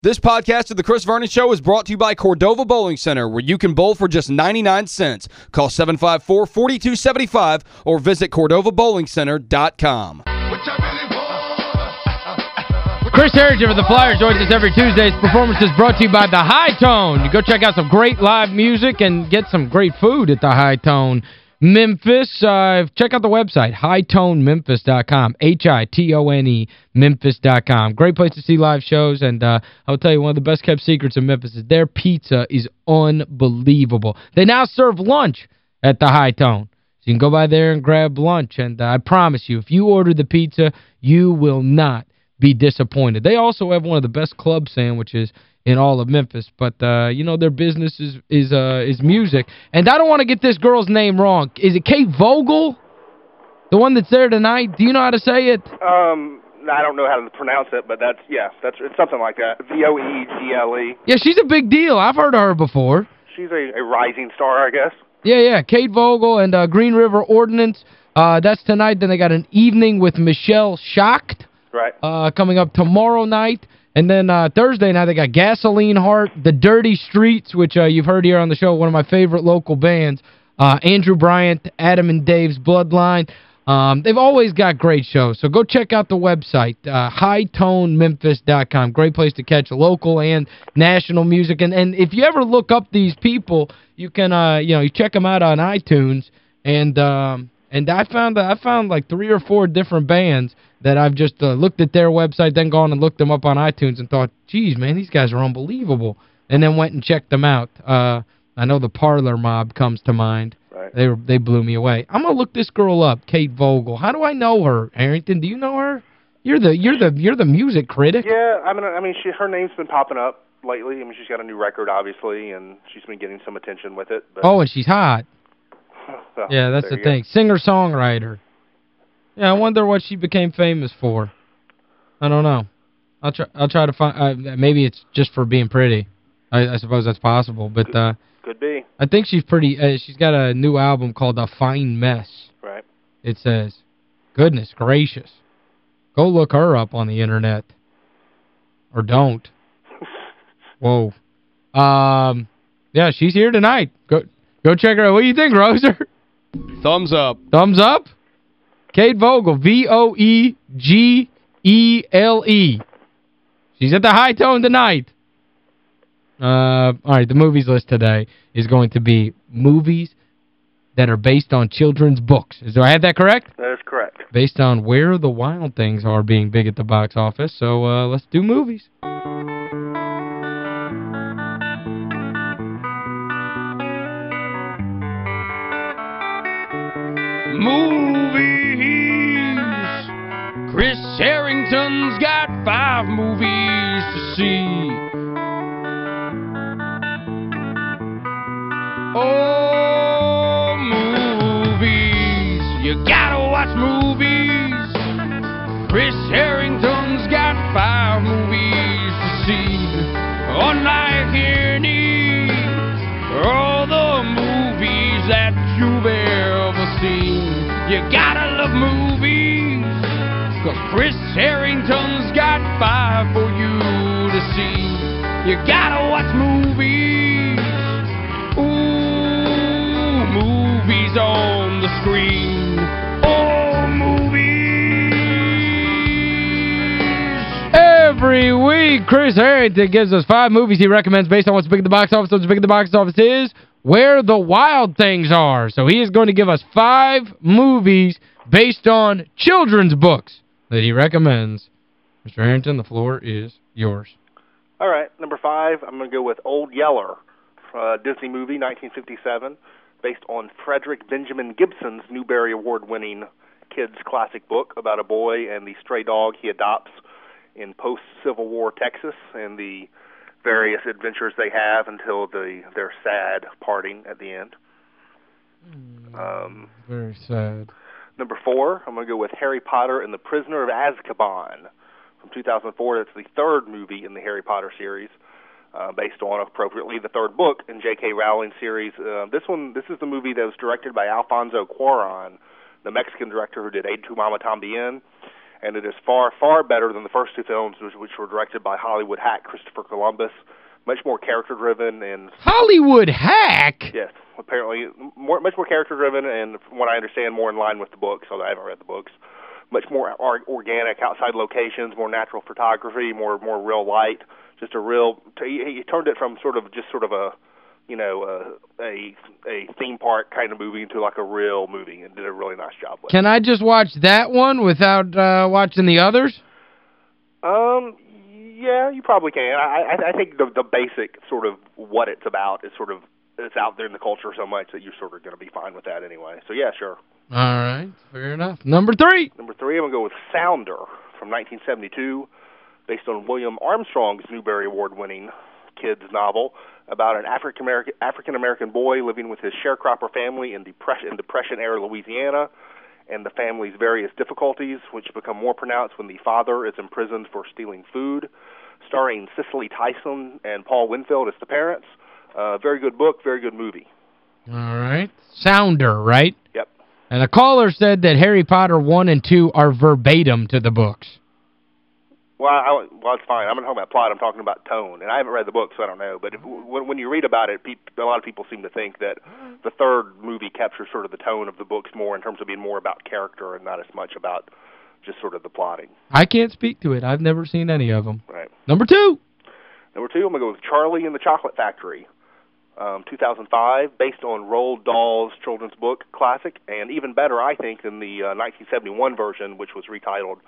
This podcast of The Chris Vernon Show is brought to you by Cordova Bowling Center, where you can bowl for just 99 cents. Call 754-4275 or visit CordovaBowlingCenter.com. Chris Harrington for the Flyers joins us every Tuesday. His performance is brought to you by The Hi-Tone. You go check out some great live music and get some great food at The Hi-Tone. Memphis, uh, check out the website, hitonememphis.com, H-I-T-O-N-E, memphis.com. Great place to see live shows, and uh, I'll tell you, one of the best-kept secrets in Memphis is their pizza is unbelievable. They now serve lunch at the Hi-Tone. So you can go by there and grab lunch, and uh, I promise you, if you order the pizza, you will not be disappointed. They also have one of the best club sandwiches in all of Memphis. But, uh, you know, their business is is uh, is music. And I don't want to get this girl's name wrong. Is it Kate Vogel? The one that's there tonight? Do you know how to say it? Um, I don't know how to pronounce it, but that's, yeah, that's it's something like that. V-O-E-G-L-E. Yeah, she's a big deal. I've heard of her before. She's a, a rising star, I guess. Yeah, yeah. Kate Vogel and uh, Green River Ordinance. Uh, that's tonight. Then they got an evening with Michelle Shocked. Right. Uh, coming up tomorrow night. And then uh, Thursday night, they got Gasoline Heart, The Dirty Streets, which uh, you've heard here on the show, one of my favorite local bands. Uh, Andrew Bryant, Adam and Dave's Bloodline. Um, they've always got great shows. So go check out the website, uh, hitonememphis.com. Great place to catch local and national music. And and if you ever look up these people, you can, uh, you know, you check them out on iTunes. And um, and I found I found like three or four different bands that I've just uh, looked at their website, then gone and looked them up on iTunes and thought, geez, man, these guys are unbelievable. And then went and checked them out. Uh, I know the Parlor Mob comes to mind. Right. They they blew me away. I'm going to look this girl up, Kate Vogel. How do I know her? Harrington, do you know her? You're the you're the you're the music critic. Yeah, I mean, I mean, she her name's been popping up lately. I mean, she's got a new record, obviously, and she's been getting some attention with it. But, Oh, and she's hot. well, Yeah, that's the thing. Singer-songwriter. Yeah, I wonder what she became famous for. I don't know. I'll try I'll try to find uh, maybe it's just for being pretty. I, I suppose that's possible, but uh Could be. I think she's pretty uh, she's got a new album called A Fine Mess. Right. It says, "Goodness gracious. Go look her up on the internet." Or don't. Whoa. Um yeah, she's here tonight. Go go check her out. What do you think, Roser? Thumbs up. Thumbs up? Kate Vogel, V-O-E-G-E-L-E. She's at the Hi-Tone tonight. Uh, all right, the movies list today is going to be movies that are based on children's books. Do I have that correct? That is correct. Based on where the wild things are being big at the box office. So uh, let's do movies. Movies. Chris Harrington's got five movies to see. Oh, movies. You gotta watch movies. Chris Harrington's Chris Harrington's got five for you to see. You gotta watch movies. Ooh, movies on the screen. Oh, movies. Every week, Chris Harrington gives us five movies he recommends based on what's big at the box office. What's big at the box office is where the wild things are. So he is going to give us five movies based on children's books that he recommends. Mr. Harrington, the floor is yours. All right, number five, I'm going to go with Old Yeller, uh, Disney movie, 1957, based on Frederick Benjamin Gipson's Newbery Award-winning kids' classic book about a boy and the stray dog he adopts in post-Civil War Texas and the various adventures they have until the their sad parting at the end. Um, Very sad. Number four, I'm going to go with Harry Potter and the Prisoner of Azkaban from 2004. That's the third movie in the Harry Potter series, uh, based on appropriately the third book in J.K. Rowling series. Uh, this one, this is the movie that was directed by Alfonso Cuarón, the Mexican director who did Y Tu Mamá También. and it is far, far better than the first two films, which, which were directed by Hollywood hack Christopher Columbus. Much more character-driven and... Hollywood hack? Yes, apparently more, much more character-driven and, from what I understand, more in line with the books, although I haven't read the books. Much more organic outside locations, more natural photography, more more real light. Just a real... He, he turned it from sort of just sort of a you know, uh, a a theme park kind of movie into like a real movie and did a really nice job with Can I just watch that one without uh, watching the others? Um, yeah, you probably can. I I, I think the the basic sort of what it's about is sort of it's out there in the culture so much that you're sort of going to be fine with that anyway. So yeah, sure. All right, fair enough. Number three. Number three, I'm going to go with Sounder from 1972, based on William Armstrong's Newbery Award-winning kids novel about an African American African American boy living with his sharecropper family in depression in depression era Louisiana and the family's various difficulties which become more pronounced when the father is imprisoned for stealing food starring Cicely Tyson and Paul Winfield as the parents. Uh, very good book very good movie. All right. Sounder right? Yep. And the caller said that Harry Potter 1 and 2 are verbatim to the books. Well, I, well, it's fine. I'm not talking about plot. I'm talking about tone, and I haven't read the book, so I don't know. But if, when, when you read about it, a lot of people seem to think that the third movie captures sort of the tone of the books more in terms of being more about character and not as much about just sort of the plotting. I can't speak to it. I've never seen any of them. Right. Number two. Number two, I'm going to go with Charlie and the Chocolate Factory, um, 2005, based on Roald Dahl's children's book classic, and even better, I think, than the uh, 1971 version, which was retitled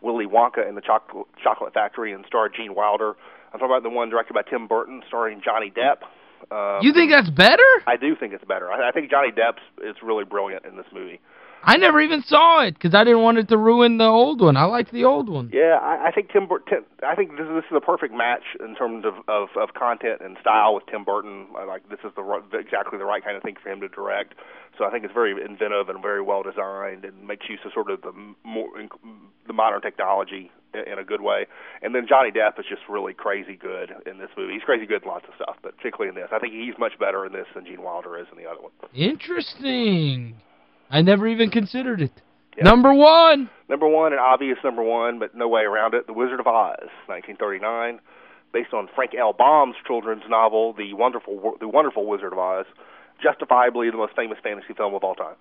Willy Wonka and the Chocolate, Chocolate Factory and starred Gene Wilder. I'm talking about the one directed by Tim Burton, starring Johnny Depp. Um, you think that's better? I do think it's better. I, I think Johnny Depp is really brilliant in this movie. I never even saw it because I didn't want it to ruin the old one. I liked the old one. Yeah, I, I think Tim, Tim I think this, this is a perfect match in terms of, of, of content and style with Tim Burton. I like this is the exactly the right kind of thing for him to direct. So I think it's very inventive and very well designed and makes use of sort of the more the modern technology in a good way. And then Johnny Depp is just really crazy good in this movie. He's crazy good in lots of stuff, but particularly in this. I think he's much better in this than Gene Wilder is in the other one. Interesting. I never even considered it. Yep. Number one. Number one, an obvious number one, but no way around it. The Wizard of Oz, 1939, based on Frank L. Baum's children's novel, The Wonderful The Wonderful Wizard of Oz, justifiably the most famous fantasy film of all time.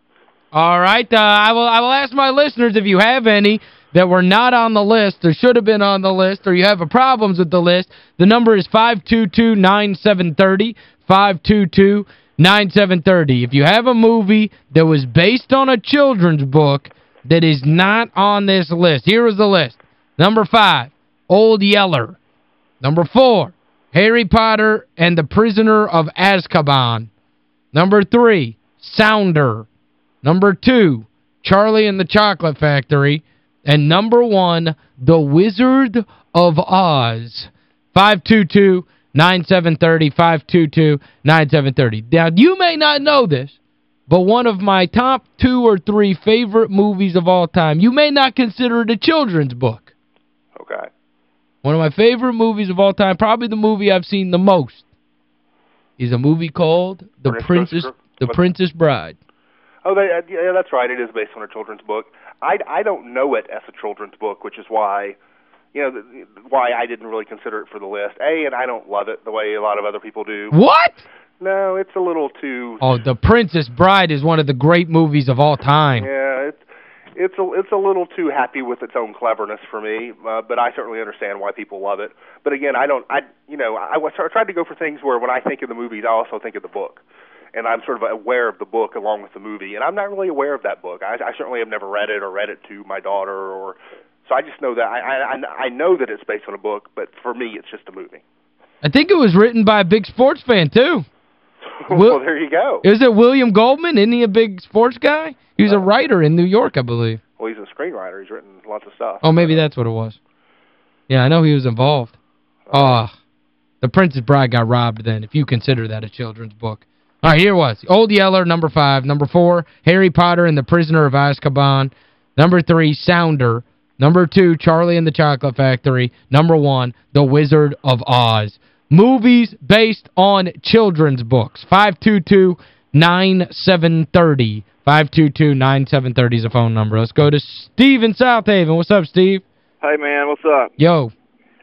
All right. Uh, I will I will ask my listeners if you have any that were not on the list or should have been on the list or you have problems with the list. The number is 522-9730, 522 9730. If you have a movie that was based on a children's book that is not on this list, here is the list. Number five, Old Yeller. Number four, Harry Potter and the Prisoner of Azkaban. Number three, Sounder. Number two, Charlie and the Chocolate Factory. And number one, The Wizard of Oz. 522 9730 522 9730. Now, you may not know this, but one of my top two or three favorite movies of all time, you may not consider it a children's book. Okay. One of my favorite movies of all time, probably the movie I've seen the most, is a movie called The Princess The Princess Bride. Oh, they, uh, yeah, that's right. It is based on a children's book. I, I don't know it as a children's book, which is why you know, the, why I didn't really consider it for the list. A, and I don't love it the way a lot of other people do. What? No, it's a little too... Oh, The Princess Bride is one of the great movies of all time. Yeah, it's it's a it's a little too happy with its own cleverness for me, uh, but I certainly understand why people love it. But again, I don't I you know, I was I tried to go for things where when I think of the movies, I also think of the book. And I'm sort of aware of the book along with the movie, and I'm not really aware of that book. I, I certainly have never read it or read it to my daughter or so I just know that I, I I know that it's based on a book, but for me it's just a movie. I think it was written by a big sports fan too. well, there you go. Is it William Goldman? Isn't he a big sports guy? He was uh, a writer in New York, I believe. Well, he's a screenwriter. He's written lots of stuff. Oh, maybe that's what it was. Yeah, I know he was involved. Ah, oh, The Princess Bride got robbed then, if you consider that a children's book. All right, here it was. Old Yeller, number five. Number four, Harry Potter and the Prisoner of Azkaban. Number three, Sounder. Number two, Charlie and the Chocolate Factory. Number one, The Wizard of Oz. Movies based on children's books. 522 9730 522-9730 is the phone number. Let's go to Steve in Southaven. What's up, Steve? Hey, man, what's up? Yo.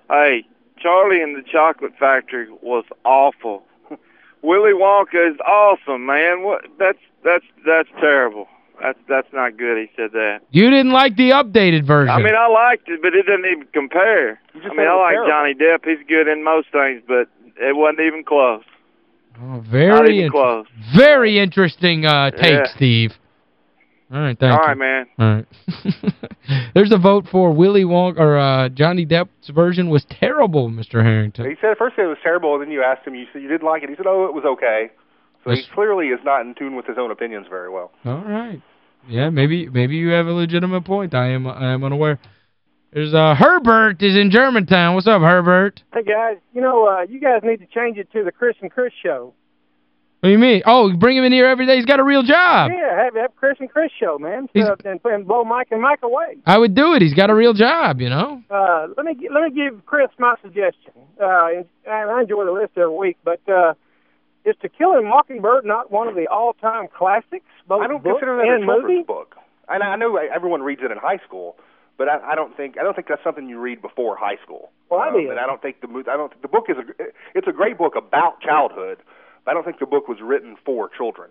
Hey, Charlie and the Chocolate Factory was awful. Willy Wonka is awesome, man. What? That's that's that's terrible. That's that's not good. He said that. You didn't like the updated version. I mean, I liked it, but it doesn't even compare. I mean, I like terrible. Johnny Depp. He's good in most things, but it wasn't even close. oh, very even close. very interesting uh take, Yeah. Steve. All right, thank All you. right, man. All right. There's a vote for Willy Wonka or uh, Johnny Depp's version was terrible, Mr. Harrington. He said at first it was terrible, and then you asked him, you said you didn't like it. He said, oh, it was okay. So he clearly is not in tune with his own opinions very well. All right. Yeah, maybe maybe you have a legitimate point. I am I am unaware. There's uh Herbert is in Germantown. What's up, Herbert? Hey guys, you know, uh, you guys need to change it to the Chris and Chris show. What do you mean? Oh, bring him in here every day. He's got a real job. Yeah, have have Chris and Chris show, man. He's- Uh, and, and blow Mike and Mike away. I would do it. He's got a real job, you know. Uh, let me let me give Chris my suggestion. Uh, and I enjoy the list every week, but uh, is To Kill a Mockingbird not one of the all-time classics, both I don't book consider that a children's movie? book. And I know everyone reads it in high school, but I, I don't think I don't think that's something you read before high school. Well, I um, did. And I don't think the mo- I don't think the book is a it's a great book about childhood, but I don't think the book was written for children.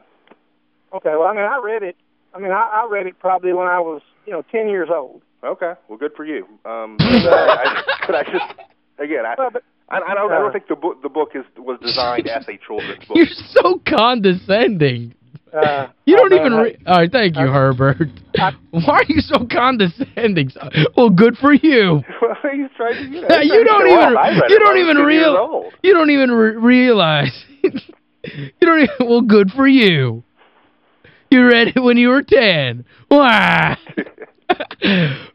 Okay, well, I mean, I read it. I mean, I, I read it probably when I was, you know, 10 years old. Okay, well, good for you. Um, but, I, I, but I just again, I, Well, but- I, I don't I uh, don't think the book the book is was designed as a children's book. You're so condescending. Uh, You don't I- even I- All right, thank you, I- Herbert. I- Why are you so condescending? Well, good for you. well, he's trying to you know. Yeah, he's you trying don't even off. Read you don't even 10 real you don't even re realize you don't even well good for you. You read it when you were 10. Why?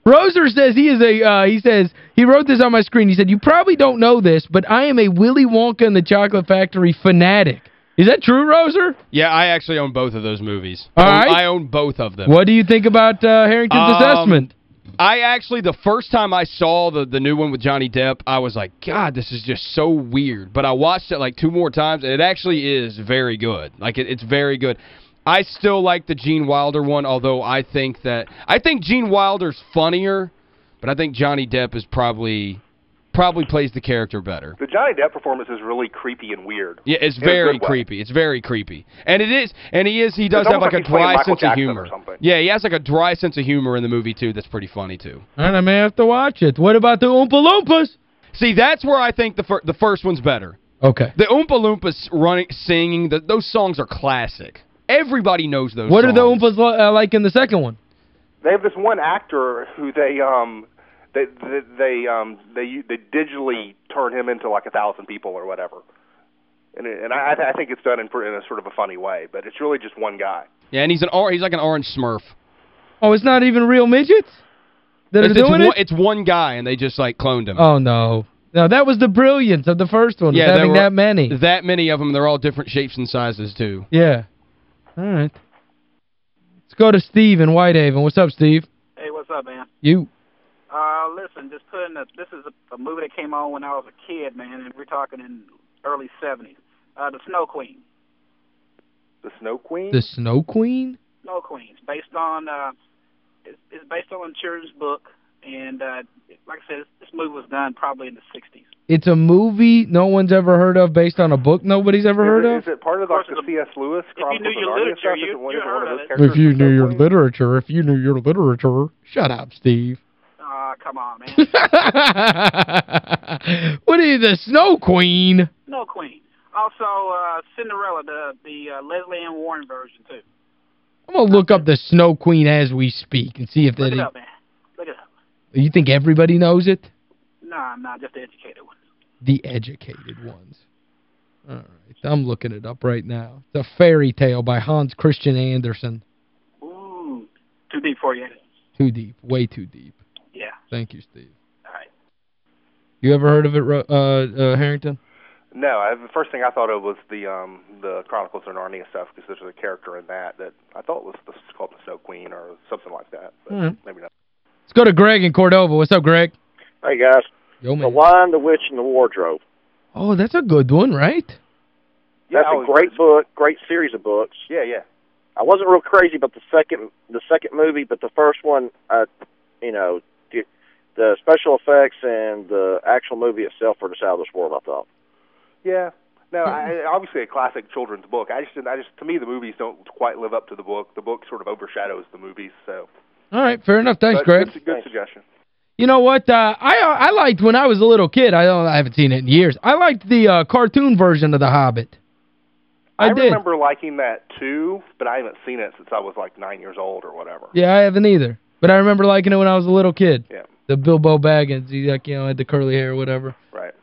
Roser says he is a uh, he says he wrote this on my screen. He said you probably don't know this, but I am a Willy Wonka and the Chocolate Factory fanatic. Is that true, Roser? Yeah, I actually own both of those movies. All I own- right. I own both of them. What do you think about uh, Harrington's Um, assessment? I actually, the first time I saw the the new one with Johnny Depp, I was like, God, this is just so weird. But I watched it like two more times, and it actually is very good. Like, it, it's very good. I still like the Gene Wilder one, although I think that... I think Gene Wilder's funnier, but I think Johnny Depp is probably probably plays the character better. The Johnny Depp performance is really creepy and weird. Yeah, it's In very good way. creepy. It's very creepy. And it is, and he is, he does It's have like almost a like he's playing dry sense of Jackson or humor. something. Yeah, he has like a dry sense of humor in the movie, too, that's pretty funny, too. And I may have to watch it. What about the Oompa Loompas? See, that's where I think the fir the first one's better. Okay. The Oompa Loompas running, singing, the, those songs are classic. Everybody knows those What are the songs. Oompas li- uh, like in the second one? They have this one actor who they um they they, they um they they digitally turn him into like a thousand people or whatever. And it, and I I think it's done in, in a sort of a funny way, but it's really just one guy. Yeah, and he's an or he's like an orange smurf. Oh, it's not even real midgets that It's, are it's doing one, it? it's one guy, and they just, like, cloned him. Oh, no. No, that was the brilliance of the first one, yeah, was there having were that many. That many of them. They're all different shapes and sizes, too. Yeah. All right. Let's go to Steve in Whitehaven. What's up, Steve? Hey, what's up, man? You. Uh, listen, just putting a, this is a, a movie that came on when I was a kid, man, and we're talking in early 70s. Uh, The Snow Queen. The Snow Queen. The Snow Queen? Snow Queen. It's based on, uh, it's, it's based on a children's book, and, uh, like I said, this, this movie was done probably in the 60s. It's a movie no one's ever heard of based on a book nobody's ever heard it, of? is it part of, Of like the it's C.S. Lewis If you knew your literature, you- Is it you it heard of of it. If you knew your Queen? literature, if you knew your literature. Shut up, Steve. Ah, come on, man. what are you, the Snow Queen? Snow Queen. Also, uh, Cinderella, the, the uh, Lesley Ann Warren version, too. I'm going to look up the Snow Queen as we speak and see if Look that it up, man. Look it up. You think everybody knows it? Nah, nah, just the educated ones. The educated ones. All right. I'm looking it up right now. It's a fairy tale by Hans Christian Andersen. Ooh, too deep for you. Too deep. Way too deep. Yeah. Thank you, Steve. All right. You ever heard of it, uh, uh, Harrington? No, I, the first thing I thought of was the um the Chronicles of Narnia stuff because there's a character in that that I thought was the, called the Snow Queen or something like that, but All right. maybe not. Let's go to Greg in Cordova. What's up, Greg? Hey guys, Yo, The man. Lion, the Witch, and the Wardrobe. Oh, that's a good one, right? Yeah, That's I a was- great book, great series of books. Yeah, yeah. I wasn't real crazy about the second the second movie, but the first one, uh, you know, the, the special effects and the actual movie itself were just out of this world. I thought. Yeah. No, I, obviously a classic children's book. I just, didn't- I just, to me, the movies don't quite live up to the book. The book sort of overshadows the movies. So, All right, fair enough. Thanks, but Greg. Good, good suggestion. You know what? Uh, I I liked when I was a little kid. I don't I haven't seen it in years. I liked the uh, cartoon version of The Hobbit. I, did. remember liking that too, but I haven't seen it since I was like nine years old or whatever. Yeah, I haven't either. But I remember liking it when I was a little kid. Yeah. The Bilbo Baggins, he like, you know, had the curly hair or whatever. Right.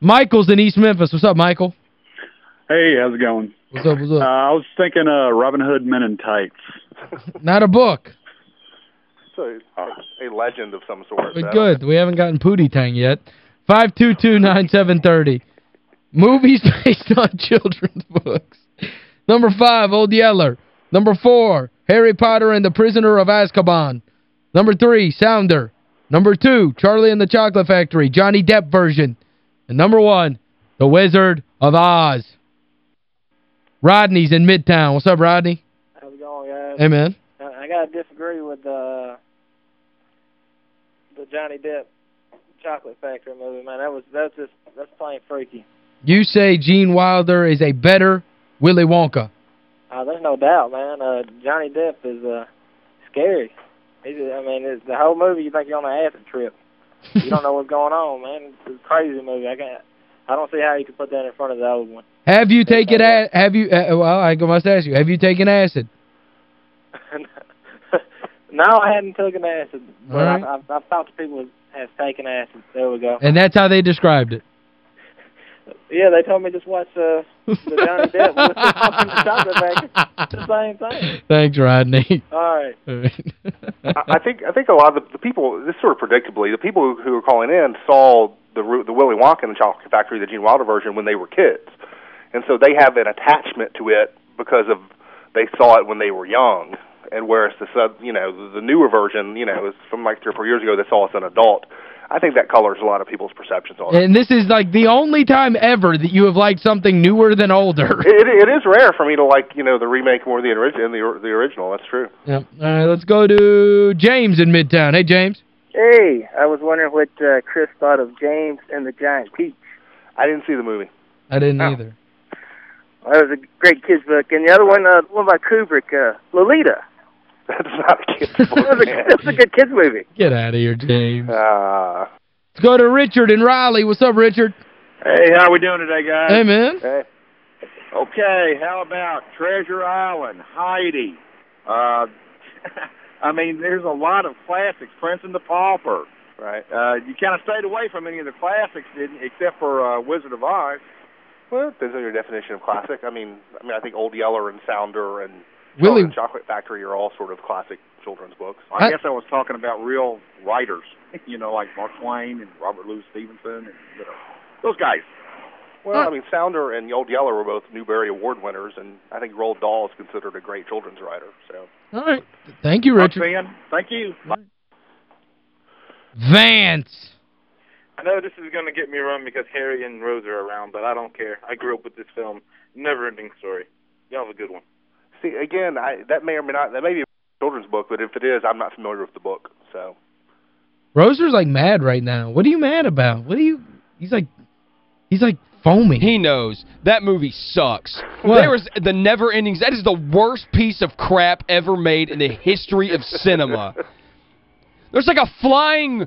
Michael's in East Memphis. What's up, Michael? Hey, how's it going? What's up, what's Uh, up? I was thinking uh, Robin Hood Men in Tights. Not a book. So, oh, a legend of some sort. But so. good. We haven't gotten Pootie Tang yet. 522-9730. Movies based on children's books. Number five, Old Yeller. Number four, Harry Potter and the Prisoner of Azkaban. Number three, Sounder. Number two, Charlie and the Chocolate Factory, Johnny Depp version. And number one, The Wizard of Oz. Rodney's in Midtown. What's up, Rodney? How's it going, guys? Hey, man. Gotta disagree with uh, the Johnny Depp Chocolate Factory movie, man. That was that's just that's plain freaky. You say Gene Wilder is a better Willy Wonka. Uh, there's no doubt, man. Uh, Johnny Depp is uh, scary. He's, I mean, it's, the whole movie you think you're on an acid trip. You don't know what's going on, man. It's a crazy movie. I can't. I don't see how you could put that in front of the old one. Have you taken a have you uh, well I must ask you have you taken acid? No, I hadn't taken acid, but All right. I've, I've, I've talked to people who have taken acid. There we go. And that's how they described it. Yeah, they told me just watch uh, the Johnny Depp with the chocolate factory. It's the same thing. Thanks, Rodney. All right. I I think I think a lot of the, the people, this sort of predictably, the people who, who were calling in saw the Ru- the Willy Wonka and the Chocolate Factory, the Gene Wilder version, when they were kids, and so they have an attachment to it because of they saw it when they were young. And whereas the sub, you know, the, the newer version, you know, is from like three or four years ago, they saw as an adult. I think that colors a lot of people's perceptions on it. and this is like the only time ever that you have liked something newer than older. It, it is rare for me to like, you know, the remake more than the original. The, the original, that's true. Yep. All right, let's go to James in Midtown. Hey, James. Hey, I was wondering what uh, Chris thought of James and the Giant Peach. I didn't see the movie. I didn't Oh. either. Well, that was a great kids book, and the other one, uh, one by Kubrick, uh, Lolita. That's not a kid's that, was a, that was a good kids movie. Get out of here, James. Uh, Let's go to Richard and Raleigh. What's up, Richard? Hey, how we doing today, guys? Hey, man. Hey. Okay, how about Treasure Island, Heidi? Uh, I mean, there's a lot of classics. Prince and the Pauper. Right. Uh, you kind of stayed away from any of the classics, didn't you? Except for uh, Wizard of Oz. Well, it depends on your definition of classic. I mean, I mean, I think Old Yeller and Sounder and Willy- and Chocolate Factory are all sort of classic children's books. I, I- guess I was talking about real writers, you know, like Mark Twain and Robert Louis Stevenson, and you know, those guys. Well, I mean, Sounder and Old Yeller were both Newbery Award winners, and I think Roald Dahl is considered a great children's writer. So, All right. Thank you, Richard. man. Thank you. Vance. I know this is going to get me run because Harry and Rose are around, but I don't care. I grew up with this film. Never-ending story. Y'all have a good one. See, again, I, that may or may not that may be a children's book, but if it is, I'm not familiar with the book. So, Roser's like mad right now. What are you mad about? What are you He's like he's like foaming. He knows. That movie sucks. What? There was the never endings. That is the worst piece of crap ever made in the history of cinema. There's like a flying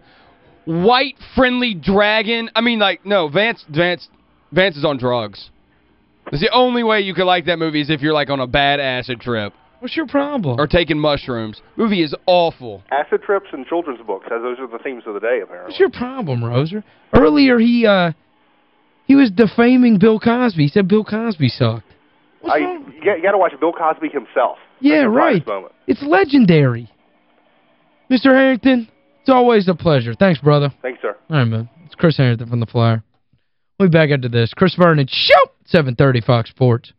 white friendly dragon. I mean like no, Vance Vance Vance is on drugs. It's the only way you could like that movie is if you're like on a bad acid trip What's your problem? or taking mushrooms. Movie is awful. acid trips and children's books, those are the themes of the day, apparently. What's your problem, Roser? Earlier he uh he was defaming Bill Cosby. He said Bill Cosby sucked. I, you, got, you got to watch Bill Cosby himself. Yeah, right. Moment. It's legendary. Mr. Harrington, it's always a pleasure. Thanks, brother. Thanks, sir. All right, man. It's Chris Harrington from The Flyer. We'll be back after this. Chris Vernon, show! 730 Fox Sports.